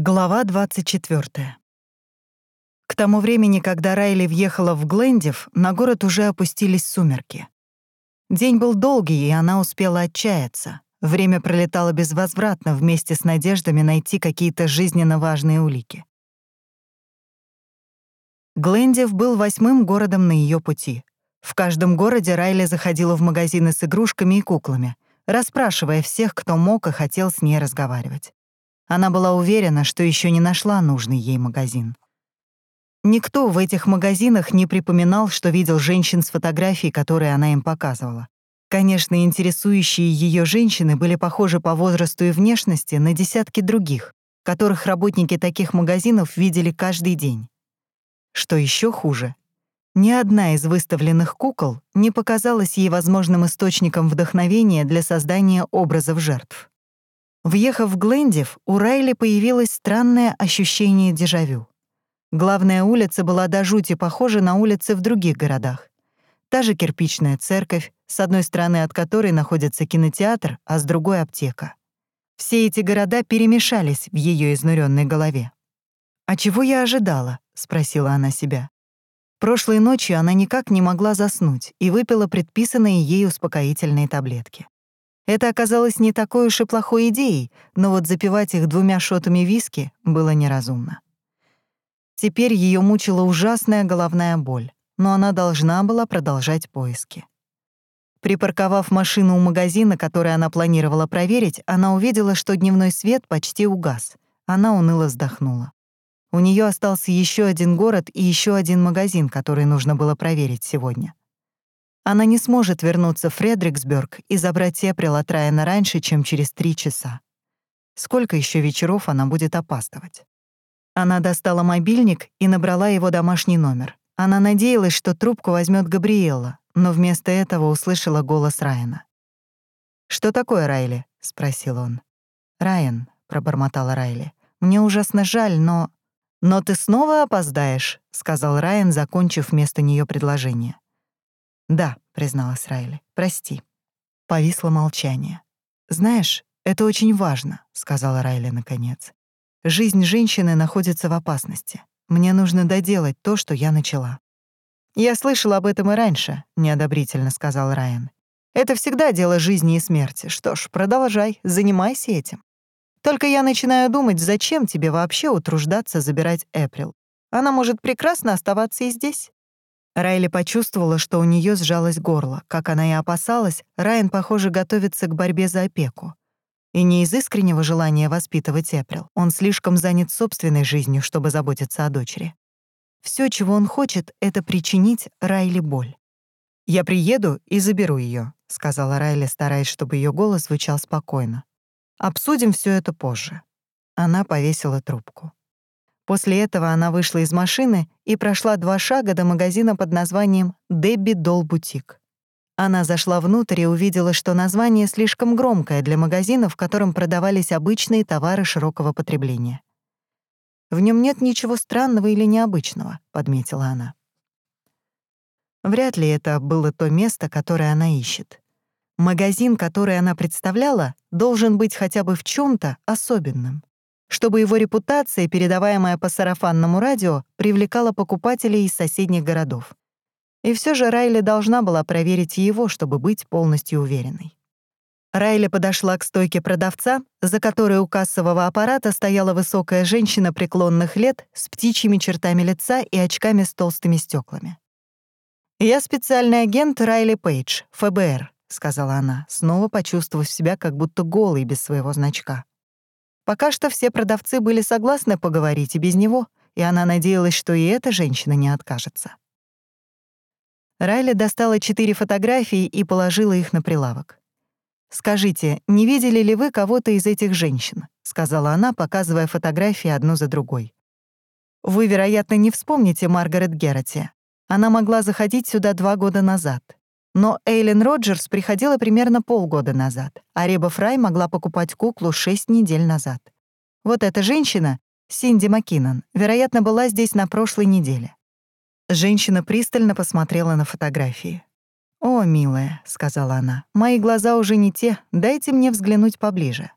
Глава 24. К тому времени, когда Райли въехала в Глендив, на город уже опустились сумерки. День был долгий, и она успела отчаяться. Время пролетало безвозвратно вместе с надеждами найти какие-то жизненно важные улики. Глендив был восьмым городом на ее пути. В каждом городе Райли заходила в магазины с игрушками и куклами, расспрашивая всех, кто мог и хотел с ней разговаривать. Она была уверена, что еще не нашла нужный ей магазин. Никто в этих магазинах не припоминал, что видел женщин с фотографий, которые она им показывала. Конечно, интересующие ее женщины были похожи по возрасту и внешности на десятки других, которых работники таких магазинов видели каждый день. Что еще хуже, ни одна из выставленных кукол не показалась ей возможным источником вдохновения для создания образов жертв. Въехав в Глендив, у Райли появилось странное ощущение дежавю. Главная улица была до жути похожа на улицы в других городах. Та же кирпичная церковь, с одной стороны от которой находится кинотеатр, а с другой — аптека. Все эти города перемешались в ее изнуренной голове. «А чего я ожидала?» — спросила она себя. Прошлой ночью она никак не могла заснуть и выпила предписанные ей успокоительные таблетки. Это оказалось не такой уж и плохой идеей, но вот запивать их двумя шотами виски было неразумно. Теперь ее мучила ужасная головная боль, но она должна была продолжать поиски. Припарковав машину у магазина, который она планировала проверить, она увидела, что дневной свет почти угас. Она уныло вздохнула. У нее остался еще один город и еще один магазин, который нужно было проверить сегодня. Она не сможет вернуться в Фредриксберг и забрать Эприл от Райана раньше, чем через три часа. Сколько еще вечеров она будет опаздывать? Она достала мобильник и набрала его домашний номер. Она надеялась, что трубку возьмет Габриэла, но вместо этого услышала голос Райана. «Что такое, Райли?» — спросил он. «Райан», — пробормотала Райли, — «мне ужасно жаль, но...» «Но ты снова опоздаешь», — сказал Райан, закончив вместо нее предложение. «Да», — призналась Райли, — «прости». Повисло молчание. «Знаешь, это очень важно», — сказала Райли наконец. «Жизнь женщины находится в опасности. Мне нужно доделать то, что я начала». «Я слышал об этом и раньше», — неодобрительно сказал Райан. «Это всегда дело жизни и смерти. Что ж, продолжай, занимайся этим. Только я начинаю думать, зачем тебе вообще утруждаться забирать Эприл. Она может прекрасно оставаться и здесь». Райли почувствовала, что у нее сжалось горло. Как она и опасалась, Райан, похоже, готовится к борьбе за опеку. И не из искреннего желания воспитывать Эприл. Он слишком занят собственной жизнью, чтобы заботиться о дочери. Все, чего он хочет, — это причинить Райли боль. «Я приеду и заберу ее, сказала Райли, стараясь, чтобы ее голос звучал спокойно. «Обсудим все это позже». Она повесила трубку. После этого она вышла из машины и прошла два шага до магазина под названием «Дебби Дол Бутик». Она зашла внутрь и увидела, что название слишком громкое для магазина, в котором продавались обычные товары широкого потребления. «В нем нет ничего странного или необычного», — подметила она. Вряд ли это было то место, которое она ищет. Магазин, который она представляла, должен быть хотя бы в чем то особенным чтобы его репутация, передаваемая по сарафанному радио, привлекала покупателей из соседних городов. И все же Райли должна была проверить его, чтобы быть полностью уверенной. Райли подошла к стойке продавца, за которой у кассового аппарата стояла высокая женщина преклонных лет с птичьими чертами лица и очками с толстыми стеклами. «Я специальный агент Райли Пейдж, ФБР», — сказала она, снова почувствовав себя как будто голой без своего значка. Пока что все продавцы были согласны поговорить и без него, и она надеялась, что и эта женщина не откажется. Райли достала четыре фотографии и положила их на прилавок. «Скажите, не видели ли вы кого-то из этих женщин?» — сказала она, показывая фотографии одну за другой. «Вы, вероятно, не вспомните Маргарет Герроти. Она могла заходить сюда два года назад. Но Эйлен Роджерс приходила примерно полгода назад, а Реба Фрай могла покупать куклу шесть недель назад. Вот эта женщина, Синди Маккинон, вероятно, была здесь на прошлой неделе. Женщина пристально посмотрела на фотографии. «О, милая», — сказала она, — «мои глаза уже не те, дайте мне взглянуть поближе».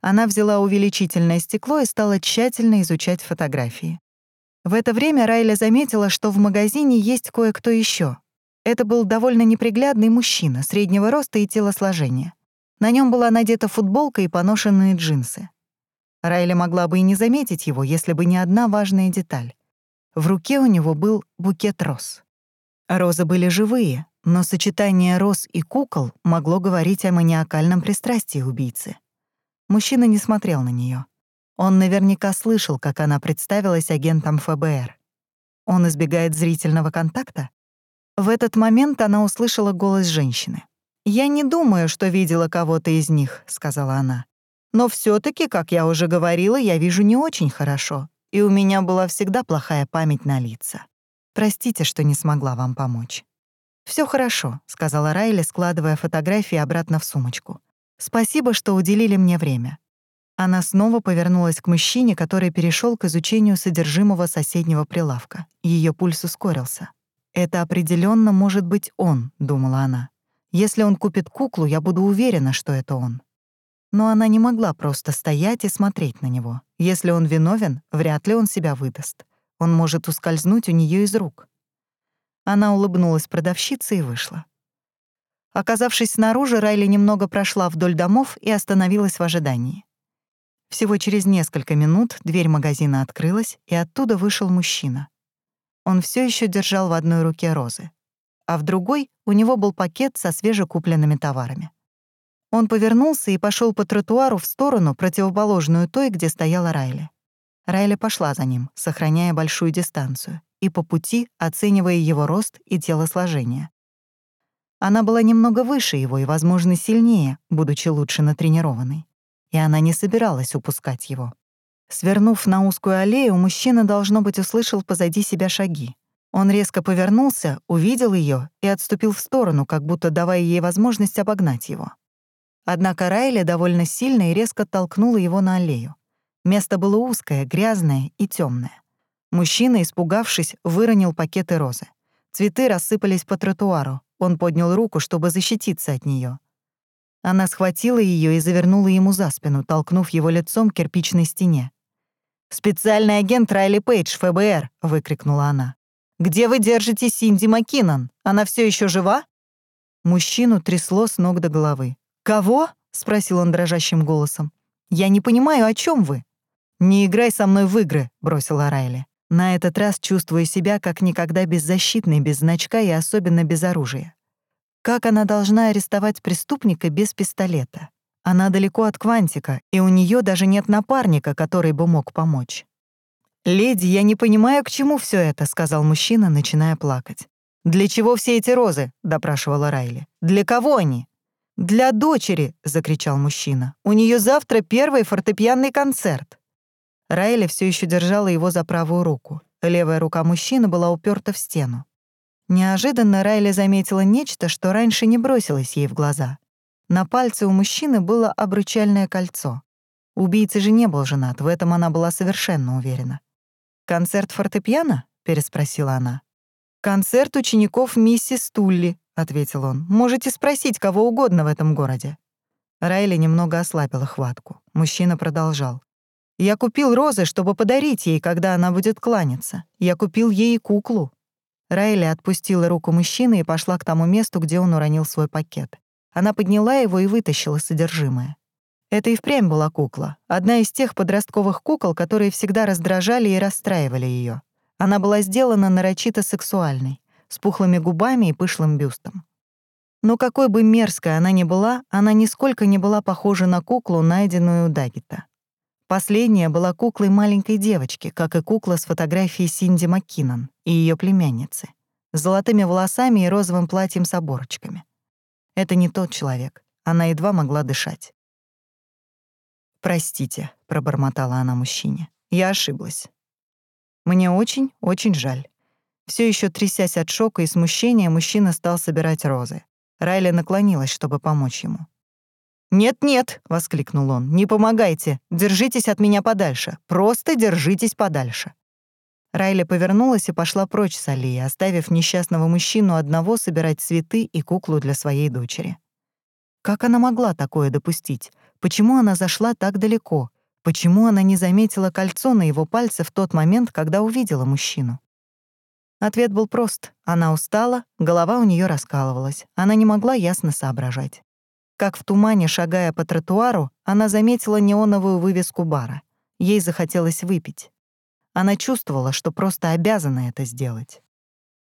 Она взяла увеличительное стекло и стала тщательно изучать фотографии. В это время Райля заметила, что в магазине есть кое-кто еще. Это был довольно неприглядный мужчина, среднего роста и телосложения. На нем была надета футболка и поношенные джинсы. Райля могла бы и не заметить его, если бы не одна важная деталь. В руке у него был букет роз. Розы были живые, но сочетание роз и кукол могло говорить о маниакальном пристрастии убийцы. Мужчина не смотрел на нее. Он наверняка слышал, как она представилась агентом ФБР. Он избегает зрительного контакта? В этот момент она услышала голос женщины. «Я не думаю, что видела кого-то из них», — сказала она. «Но все таки как я уже говорила, я вижу не очень хорошо, и у меня была всегда плохая память на лица. Простите, что не смогла вам помочь». Все хорошо», — сказала Райли, складывая фотографии обратно в сумочку. «Спасибо, что уделили мне время». Она снова повернулась к мужчине, который перешел к изучению содержимого соседнего прилавка. Ее пульс ускорился. «Это определенно может быть он», — думала она. «Если он купит куклу, я буду уверена, что это он». Но она не могла просто стоять и смотреть на него. Если он виновен, вряд ли он себя выдаст. Он может ускользнуть у нее из рук. Она улыбнулась продавщице и вышла. Оказавшись снаружи, Райли немного прошла вдоль домов и остановилась в ожидании. Всего через несколько минут дверь магазина открылась, и оттуда вышел мужчина. Он все еще держал в одной руке розы, а в другой у него был пакет со свежекупленными товарами. Он повернулся и пошел по тротуару в сторону, противоположную той, где стояла Райли. Райли пошла за ним, сохраняя большую дистанцию, и по пути оценивая его рост и телосложение. Она была немного выше его и, возможно, сильнее, будучи лучше натренированной. И она не собиралась упускать его. Свернув на узкую аллею, мужчина, должно быть, услышал позади себя шаги. Он резко повернулся, увидел ее и отступил в сторону, как будто давая ей возможность обогнать его. Однако Райли довольно сильно и резко толкнула его на аллею. Место было узкое, грязное и темное. Мужчина, испугавшись, выронил пакеты розы. Цветы рассыпались по тротуару. Он поднял руку, чтобы защититься от нее. Она схватила ее и завернула ему за спину, толкнув его лицом к кирпичной стене. «Специальный агент Райли Пейдж, ФБР!» — выкрикнула она. «Где вы держите Синди Маккинон? Она все еще жива?» Мужчину трясло с ног до головы. «Кого?» — спросил он дрожащим голосом. «Я не понимаю, о чем вы?» «Не играй со мной в игры», — бросила Райли. На этот раз чувствуя себя как никогда беззащитной, без значка и особенно без оружия. Как она должна арестовать преступника без пистолета? Она далеко от Квантика, и у нее даже нет напарника, который бы мог помочь. «Леди, я не понимаю, к чему все это», — сказал мужчина, начиная плакать. «Для чего все эти розы?» — допрашивала Райли. «Для кого они?» «Для дочери!» — закричал мужчина. «У нее завтра первый фортепианный концерт». Райли все еще держала его за правую руку. Левая рука мужчины была уперта в стену. Неожиданно Райли заметила нечто, что раньше не бросилось ей в глаза. На пальце у мужчины было обручальное кольцо. Убийца же не был женат, в этом она была совершенно уверена. «Концерт фортепиано?» — переспросила она. «Концерт учеников миссис Тулли», — ответил он. «Можете спросить кого угодно в этом городе». Райли немного ослабила хватку. Мужчина продолжал. «Я купил розы, чтобы подарить ей, когда она будет кланяться. Я купил ей куклу». Райли отпустила руку мужчины и пошла к тому месту, где он уронил свой пакет. Она подняла его и вытащила содержимое. Это и впрямь была кукла. Одна из тех подростковых кукол, которые всегда раздражали и расстраивали ее. Она была сделана нарочито сексуальной, с пухлыми губами и пышлым бюстом. Но какой бы мерзкой она ни была, она нисколько не была похожа на куклу, найденную у Даггета. Последняя была куклой маленькой девочки, как и кукла с фотографией Синди Маккинон и ее племянницы, с золотыми волосами и розовым платьем с оборочками. Это не тот человек. Она едва могла дышать. «Простите», — пробормотала она мужчине. «Я ошиблась. Мне очень, очень жаль». Все еще трясясь от шока и смущения, мужчина стал собирать розы. Райли наклонилась, чтобы помочь ему. «Нет-нет», — воскликнул он, — «не помогайте. Держитесь от меня подальше. Просто держитесь подальше». Райли повернулась и пошла прочь с аллеи, оставив несчастного мужчину одного собирать цветы и куклу для своей дочери. Как она могла такое допустить? Почему она зашла так далеко? Почему она не заметила кольцо на его пальце в тот момент, когда увидела мужчину? Ответ был прост. Она устала, голова у нее раскалывалась. Она не могла ясно соображать. Как в тумане, шагая по тротуару, она заметила неоновую вывеску бара. Ей захотелось выпить. Она чувствовала, что просто обязана это сделать.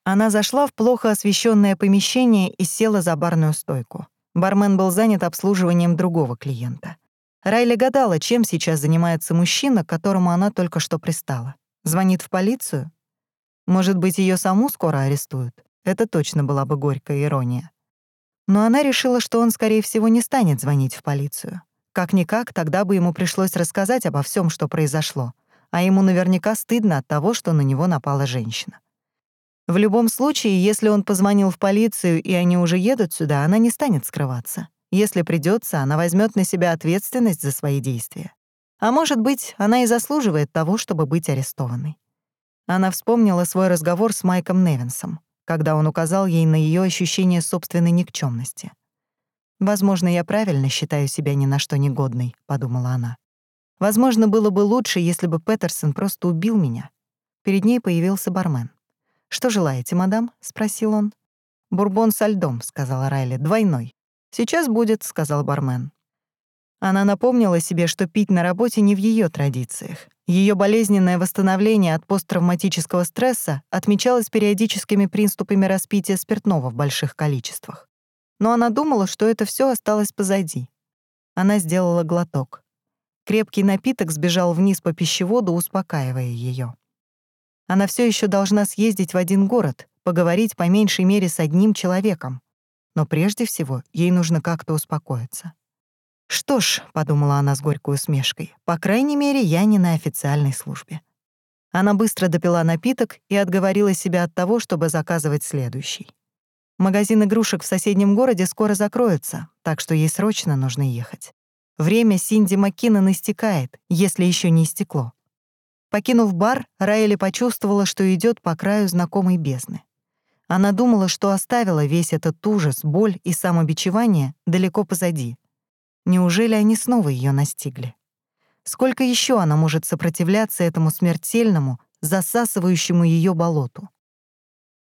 Она зашла в плохо освещенное помещение и села за барную стойку. Бармен был занят обслуживанием другого клиента. Райли гадала, чем сейчас занимается мужчина, к которому она только что пристала. Звонит в полицию? Может быть, ее саму скоро арестуют? Это точно была бы горькая ирония. Но она решила, что он, скорее всего, не станет звонить в полицию. Как-никак, тогда бы ему пришлось рассказать обо всем, что произошло, а ему наверняка стыдно от того, что на него напала женщина. В любом случае, если он позвонил в полицию и они уже едут сюда, она не станет скрываться. Если придется, она возьмет на себя ответственность за свои действия. А может быть, она и заслуживает того, чтобы быть арестованной. Она вспомнила свой разговор с Майком Невинсом, когда он указал ей на ее ощущение собственной никчемности. «Возможно, я правильно считаю себя ни на что негодной», — подумала она. «Возможно, было бы лучше, если бы Петерсон просто убил меня». Перед ней появился бармен. «Что желаете, мадам?» — спросил он. «Бурбон со льдом», — сказала Райли, — «двойной». «Сейчас будет», — сказал бармен. Она напомнила себе, что пить на работе не в ее традициях. Ее болезненное восстановление от посттравматического стресса отмечалось периодическими приступами распития спиртного в больших количествах. Но она думала, что это все осталось позади. Она сделала глоток. Крепкий напиток сбежал вниз по пищеводу, успокаивая ее. Она все еще должна съездить в один город, поговорить по меньшей мере с одним человеком. Но прежде всего ей нужно как-то успокоиться. «Что ж», — подумала она с горькой усмешкой, «по крайней мере, я не на официальной службе». Она быстро допила напиток и отговорила себя от того, чтобы заказывать следующий. Магазин игрушек в соседнем городе скоро закроется, так что ей срочно нужно ехать. Время Синди Маккинон истекает, если еще не истекло. Покинув бар, Райли почувствовала, что идет по краю знакомой бездны. Она думала, что оставила весь этот ужас, боль и самобичевание далеко позади. Неужели они снова ее настигли? Сколько еще она может сопротивляться этому смертельному, засасывающему ее болоту?